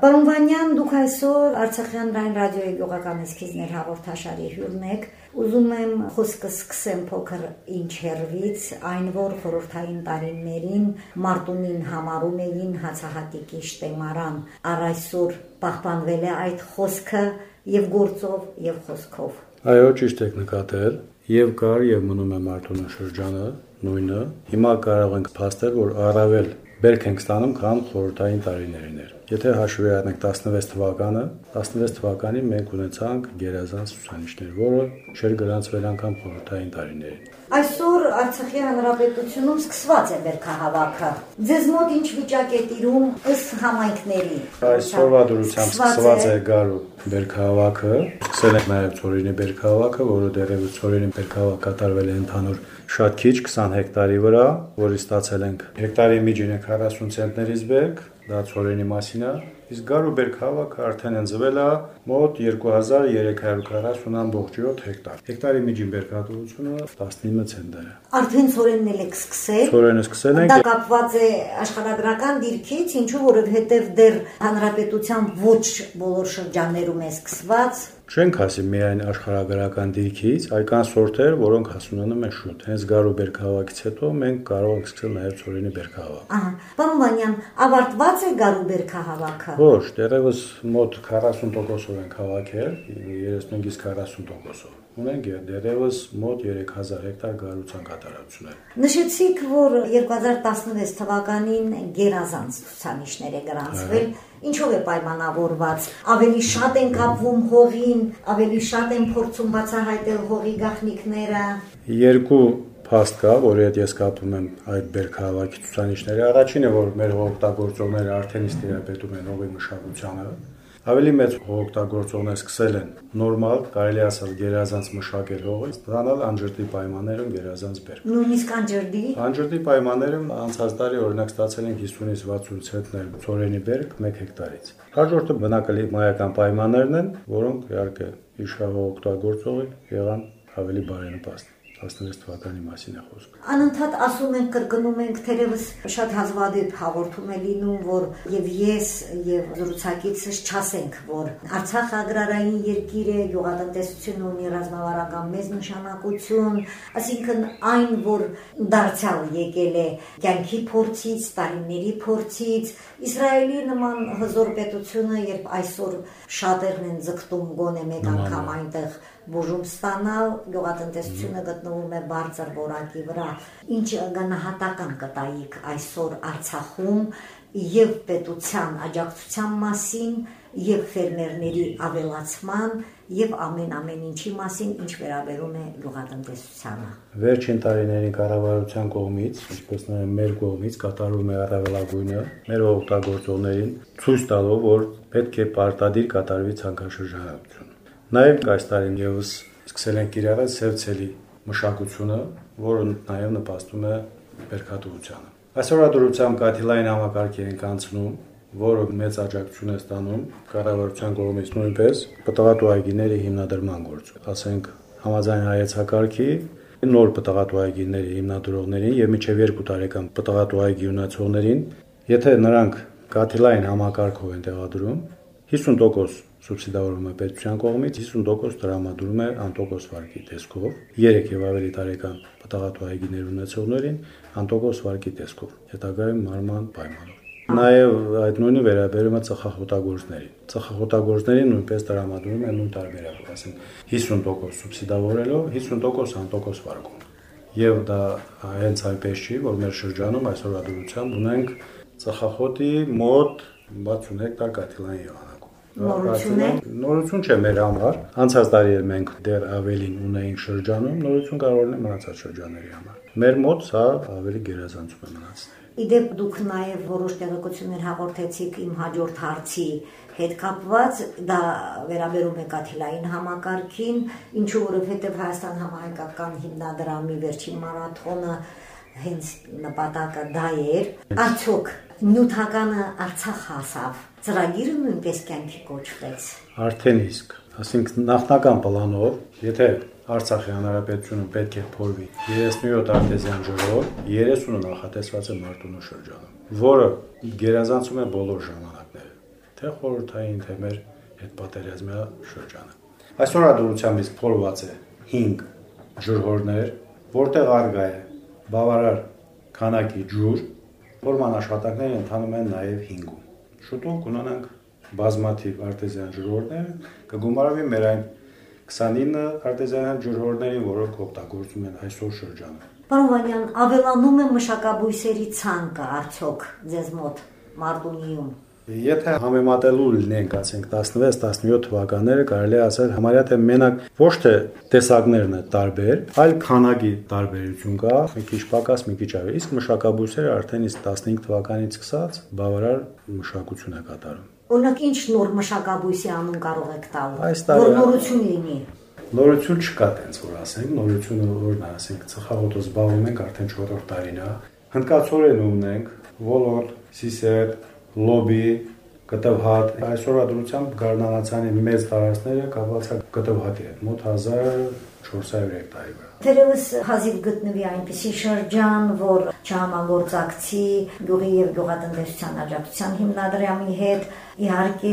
Պարոն Վանյան, դուք այսօր Արցախյան ռայն ռադիոյի գյուղական էսքիզներ հաղորդաշարի հյուրն եք։ Ուզում եմ խոսքը սկսեմ փոքր ինչ հերվից, այն որ խորհրդային տարիներին Մարտունին համարում էին հացահատիկի շտեմարան։ Առ այսօր պահպանվել է այդ խոսքը եւ գործով եւ խոսքով։ Այո, ճիշտ եք նկատել։ Եվ կար եւ մնում է Մարտունի շրջանը նույնը։ Հիմա կարող ենք փաստել, որ առավել բերք ենք ստանում, քան խորհրդային տարիներին էր։ Եթե հաշվի առնենք 16 թվականը, 16 թվականին մենք ունեցանք գերազանց ցուցանիշներ, որը չէր գրանցվել անգամ խորհրդային տարիներին։ Այսօր Արցախի հանրապետությունում սկսված է βέρքահավաքը։ Ձեզ մոտ ինչ վիճակ է տիրում ըս համայնքների։ Այսօրվա դրությամբ սկսված է գալու βέρքահավաքը։ Սկսել ենք նաև ծորինի βέρքահավաքը, որը դեռևս ծորինի βέρքահավաք կատարվել է ընդհանուր շատ քիչ 20 հեկտարի վրա, որի ստացել ենք հեկտարի միջինը 40 ցենտներից բերք, դա ծորինի մասին է իսկ Գարուբեր քաղաքը արդեն ընձվել է մոտ 2340.7 հեկտար։ Հեկտարի միջին բերքատվությունը 19 ցենտեր է։ Արդեն ծորենն էլ եք սկսել։ Ծորենը սկսել ենք։ Դա կապված է աշխարհագրական դիրքից, ինչու որովհետև դեռ հանրապետության ոչ բոլոր շրջաններում է սկսված չենք ասի միայն աշխարհագրական դիրքից, այլ կան սորտեր, որոնք հասունանում են շուտ։ Հենց Գարու Բերքահավաքից հետո մենք կարող ենք սկսել նաև Ծորենի Բերքահավաք։ Ահա, պարոն Վանյան, ավարտված է Գարու Բերքահավաքը։ Ոչ, դեռևս մոտ 40%-ով ենք հավաքել, 35-ից 40%-ով ունենք դերևս մոտ 3000 հեկտար գարուցան կատարածություն է։ Նշեցիք, որ 2016 թվականին գերազանց ցուցանիշներ է գրանցվել։ Ինչով է պայմանավորված։ Ավելի շատ են կապվում հողին, ավելի շատ են փորձում բացահայտել հողի գաղտնիքները։ Երկու փաստ կա, որի հետ ես կապում եմ այդ բերքահավաքի ցուցանիշները։ Առաջինը, որ մեր օգտագործողները արդեն իսկ դիապետում են հողի մշակությանը, Ավելի մեծ օգտագործողներ սկսել են նորմալ, կարելի ասել գերազանց մշակել հողից, ստանալ անջրտի պայմաններում գերազանց բերք։ Նույնիսկ անջրտի։ Անջրտի պայմաններում անցած տարի օրինակ ստացել ենք 50-ից 60 ցենտներ ծորենի բերք 1 հեկտարից։ Հաջորդը բնակլիմայական պայմաններն են, որոնք իհարկե իշահ օգտագործողի եղան ավելի բարենպաստ։ 16 թվականի մասին է խոսքը։ Անընդհատ ասում ենք, կրկնում ենք, թերևս շատ հազվադեպ հաղորդում է լինում, որ եւ ես եւ զրուցակիցս չասենք, որ Արցախը agrarային երկիր է, յուղատնտեսությունը ունի ռազմավարական մեծ նշանակություն, ասինքն այն, որ դարձյալ եկել է կյանքի փորձից, տարիների փորձից, Իսրայելի նման հզոր պետությունը, երբ այսօր շատերն են ձգտում գոնե մեկ անգամ այնտեղ բուժում ստանալ, գյուղատնտեսությունը գտնվում է բարձր որակի վրա։ Ինչ գնահատական կտայիք այսօր Արցախում եւ պետության աջակցության մասին, եւ ֆերմերների ավելացման եւ ամեն ամեն ինչի մասին, ինչ վերաբերում է գյուղատնտեսությանը։ Վերջին տարիներին կառավարության կողմից, ինչպես նաեւ մեր կողմից կատարվում է առավելագույնը մեր օգտագործողներին ցույց տալով, որ պետք է պարտադիր կատարվի ցանկաշրջանառություն։ Նաև այս տարին եւս սկսել ենք իրարել սևցելի մշակությունը, որը նաև նպաստում է բերքատվությանը։ Այսօր ադրությամբ կաթիլային համակարգի ենք անցնում, որը մեծ աջակցություն է ստանում կառավարության կողմից նույնպես պտղատու այգիների հիմնադրման գործում։ Ասենք համաձայն հայեցակարգի նոր պտղատուայգիների հիմնադրողներին եւ միջև 2 տարեկան պտղատուայգի ունեցողներին, եթե նրանք կաթիլային համակարգով են տեղադրում, 50% սուբսիդավորվում է պետության կողմից, 50% տրամադրում է անտոկոս վարկի տեսքով 3 եւ ավելի տարեկան պտղատուայգիներ ունեցողներին անտոկոս վարկի տեսքով, հետագայում մարման պայմանով։ Նաև այդ նույնը վերաբերում է ծխախոտագործներին։ Ծխախոտագործներին նույնպես տրամադրում է նույն տարբերակով, ասենք 50% սուբսիդավորելով, 50% անտոկոս վարկում։ Եվ դա հենց այնպես չի, որ մեր շրջանում այսօր ադուրությամբ ունենք ծխախոտի մոտ 60 հեկտար կաթիլային Նորություն է։ Նորություն չէ մեր համար։ Անցած տարի էլ մենք դեռ ավելին ունեինք շրջանում, նորություն կարող է մնացած շրջանների համար։ Մեր մոտ սա ավելի գերազանցում է մնացել։ Իդեպ դուք նաև որոշ տեղեկություններ հաղորդեցիք իմ հաջորդ հարցի հետ կապված, դա վերաբերում է Կաթիլային համակարգին, ինչու որովհետև Հայաստան համահայկական հիմնադրամի վերջին մարաթոնը հենց նպատակը դա էր։ Արդյոք նյութականը Արցախ հասավ։ Ծրագիրը նույնպես կյանքի կոչվեց։ Արդեն իսկ, ասենք նախնական պլանով, եթե Արցախի հանրապետությունը պետք է փորվի 37 արտեզյան ջրով, 30-ը նախատեսված է Մարտունու շրջանում, որը գերազանցում է բոլոր ժամանակները, թե խորհրդային, թե մեր հետ պատերազմյա շրջանը։ Այսօր ադրությամբ իսկ փորված է 5 ջրհորներ, որտեղ արգա է բավարար քանակի ջուր, ֆորման աշխատանքները ընթանում են նաև 5-ում։ Շուտով կունենանք բազմաթիվ արտեզյան ջրհորներ, կգումարվի մեր այն 29 արտեզիանյան ջրհորներին, որոնք օգտագործում են այսօր շրջանում։ Պարոն Վանյան, ավելանում է մշակաբույսերի ցանկը արդյոք ձեզ մոտ Մարտունիում։ Եթե համեմատելու լինենք, ասենք 16-17 թվականները, կարելի է ասել համարյա թե մենակ ոչ թե տեսակներն է տարբեր, այլ քանակի տարբերություն կա, մի քիչ պակաս, մի քիչ ավելի։ Իսկ մշակաբույսերը արդեն իսկ 15 թվականից սկսած բավարար մշակություն է կատարում։ Օրինակ ինչ նոր մշակաբույսի անուն կարող եք տալ, որ նորություն լինի։ Նորություն չկա տենց որ ասենք, նորությունը որն է, ասենք ծխախոտով զբաղվում ենք արդեն 4-րդ տարին է։ Հնդկացորեն ունենք, ոլորտ, սիսեր, lobby կտվհատ։ Այսօր ադրությամբ Գառնանացանի մեծ տարածքները կապված է կտվհատի հետ, մոտ 1400 հեկտարի վրա։ Թերևս հազիվ գտնվի այնպիսի շրջան, որ չհամագործակցի գյուղի եւ գյուղատնտեսության աջակցության հիմնադրամի հետ, իհարկե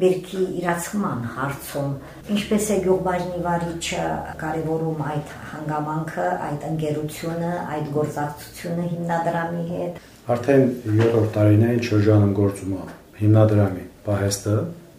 բերքի իրացման հարցում։ Ինչպես է գյուղբաժնի վարիչը կարևորում այդ հանգամանքը, այդ ընկերությունը, այդ գործակցությունը հիմնադրամի հետ։ Արդեն 7-րդ տարին է շրջանում գործում է հիմնադրամի պահեստը,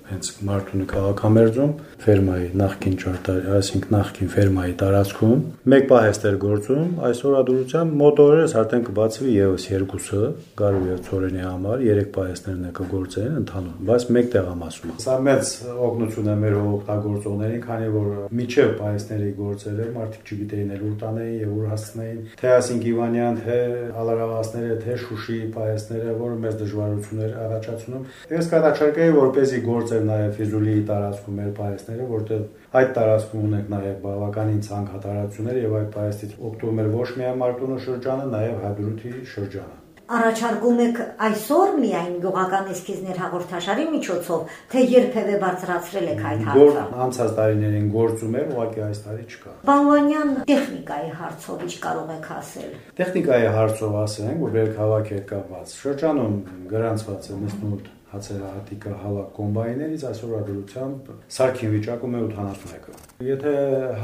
հենց Մարտունի քաղաքամերձում ֆերմայի նախքին 4 տարի, այսինքն նախքին ֆերմայի տարածքում մեկ պահեստ էր գործում, այսօր ադրությամբ մոտորերս արդեն կբացվի եւս երկուսը, Գարու եւ Ցորենի համար, երեք պահեստներն է կգործեն ընդհանուր, բայց մեկ տեղամասում Սա մեծ օգնություն է մեր օգտագործողներին, քանի որ միջև պահեստների գործերը մարդիկ չգիտեին էլ ուր տանեին եւ ուր հասցնեին, թե ասինք Իվանյան, թե Ալարավասները, թե Շուշի պահեստները, որը մեծ դժվարություններ առաջացնում։ Ես կառաջարկեի, որպեսի գործեր նաեւ Ֆիզուլիի տարածքում մեր պահեստները, որտեղ այդ տարածքում ունենք նաեւ բավականին ցանկատարություններ եւ այդ պահեստից օգտվում էր ոչ միայն Մարտունու շրջանը, նաեւ Հադրութի շրջանը։ Առաջարկում եք այսօր միայն գյուղական էսքիզներ հաղորդաշարի միջոցով, թե երբևէ բարձրացրել եք այդ հարցը։ անցած տարիներին գործում էր, ուղղակի այս տարի չկա։ Բանվանյան տեխնիկայի հարցով ինչ կարող եք ասել։ Տեխնիկայի հարցով ասենք, որ վերքավաք հետ կապված շրջանում գրանցված է նստնուտ հացերահատիկը հալակ կոմբայներից այսօր ադրությամբ սարքին վիճակում է 81-ը։ Եթե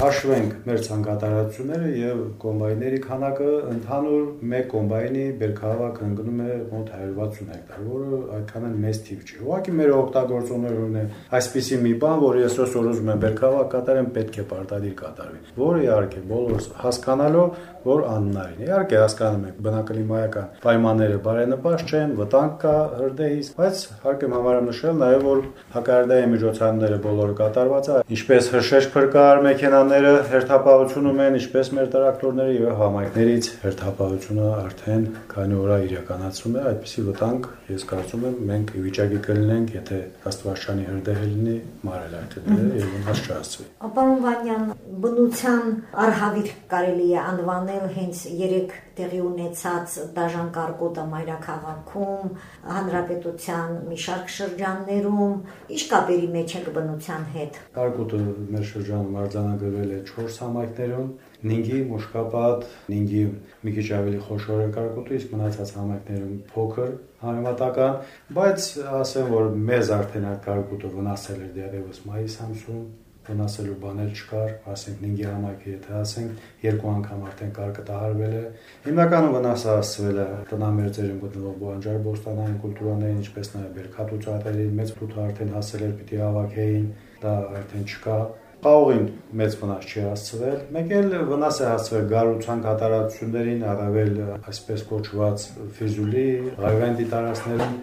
հաշվենք մեր ցանկատարությունները եւ կոմբայների քանակը, ընդհանուր մեկ կոմբայնի բերքահավաք ընկնում է մոտ 160 հեկտար, որը այդքան էլ մեծ թիվ չի։ Ուղղակի մեր օգտագործողները ունեն այսպիսի մի բան, որ ես ոսոր ուզում եմ բերքահավաք կատարեմ, պետք է պարտադիր կատարվի։ Որը իհարկե բոլորս հասկանալով, որ անհնարին։ Իհարկե հասկանում ենք բնակլիմայական պայմանները բարենպաստ չեն, վտանգ կա հրդեհից, բայց հարկ եմ համարում նշել նաև որ հակարդային միջոցառումները բոլորը կատարված է, ինչպես հրշեջ փրկար մեքենաները հերթապահությունում են, ինչպես մեր տրակտորները եւ համայնքներից հերթապահությունը արդեն քանի օր է իրականացում է, այդպիսի վտանգ ես կարծում եմ մենք վիճակի կլինենք, եթե Աստվածաշանի հրդեհը լինի, մարել այդ դերը եւ ոնց չհասցվի։ Պարոն Վանյան, բնության արհավիր կարելի է անվանել հենց երեք տեղի ունեցած դաժան կարկոտը մայրաքաղաքում, հանրապետության մի շարք շրջաններում, ինչ կապերի մեջ եք բնության հետ։ Կարկոտը մեր շրջանում արձանագրվել է 4 համայնքներում Նինգի, Մուշկապատ, Նինգի մի քիչ ավելի խոշոր է կարկուտը, իսկ մնացած համայնքներում փոքր համեմատական, բայց ասեմ, որ մեզ արդեն այդ կարկուտը վնասել էր դեռևս մայիս ամսում, վնասելու բաներ չկար, ասենք 5-ի համայնքը, եթե ասենք երկու անգամ արդեն կարկը տահարվել է։ Հիմնականում վնասը հասցվել է տնամերձերում գտնվող բանջար բոստանային կուլտուրաներին, ինչպես նաև բերքատուցատերին, մեծ թութը արդեն հասել էր պիտի հավաքեին, դա արդեն չկա Պաուղին մեծ վնաս չի հասցվել, մեկ էլ վնաս է հասցվել գարուցան կատարածություններին, առավել այսպես կոչված ֆիզուլի, ғայվենդի տարածքներում